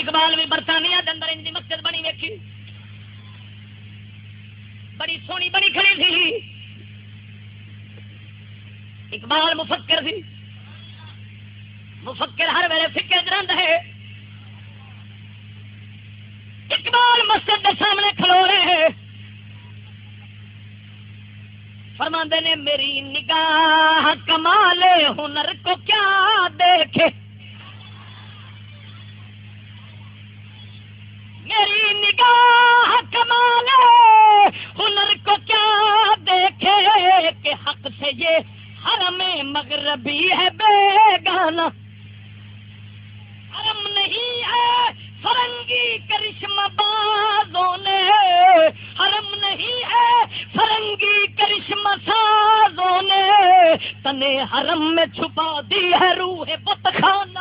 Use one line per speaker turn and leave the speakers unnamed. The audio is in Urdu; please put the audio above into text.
اقبال بھی برطانیہ کے اندر ان کی مسجد بنی ویکھی۔ بڑی سونی بنی کھڑی تھی۔ اقبال مفکر سی۔ مفکر ہر ویلے فکر گرند ہے۔ اقبال مسجد کے سامنے کھلو رہے ہیں۔ فرماندے نے، میری نگاہ کمال ہنر کو کیا دیکھے میری نگاہ کمال ہنر کو کیا دیکھے کہ حق سے یہ حرم مغربی ہے بے گانا حرم نہیں ہے فرنگی کرشم بازوں نے۔ حرم نہیں ہے فرنگی کرشم سازوں نے۔ تنے حرم میں چھپا دی ہے روح بت خان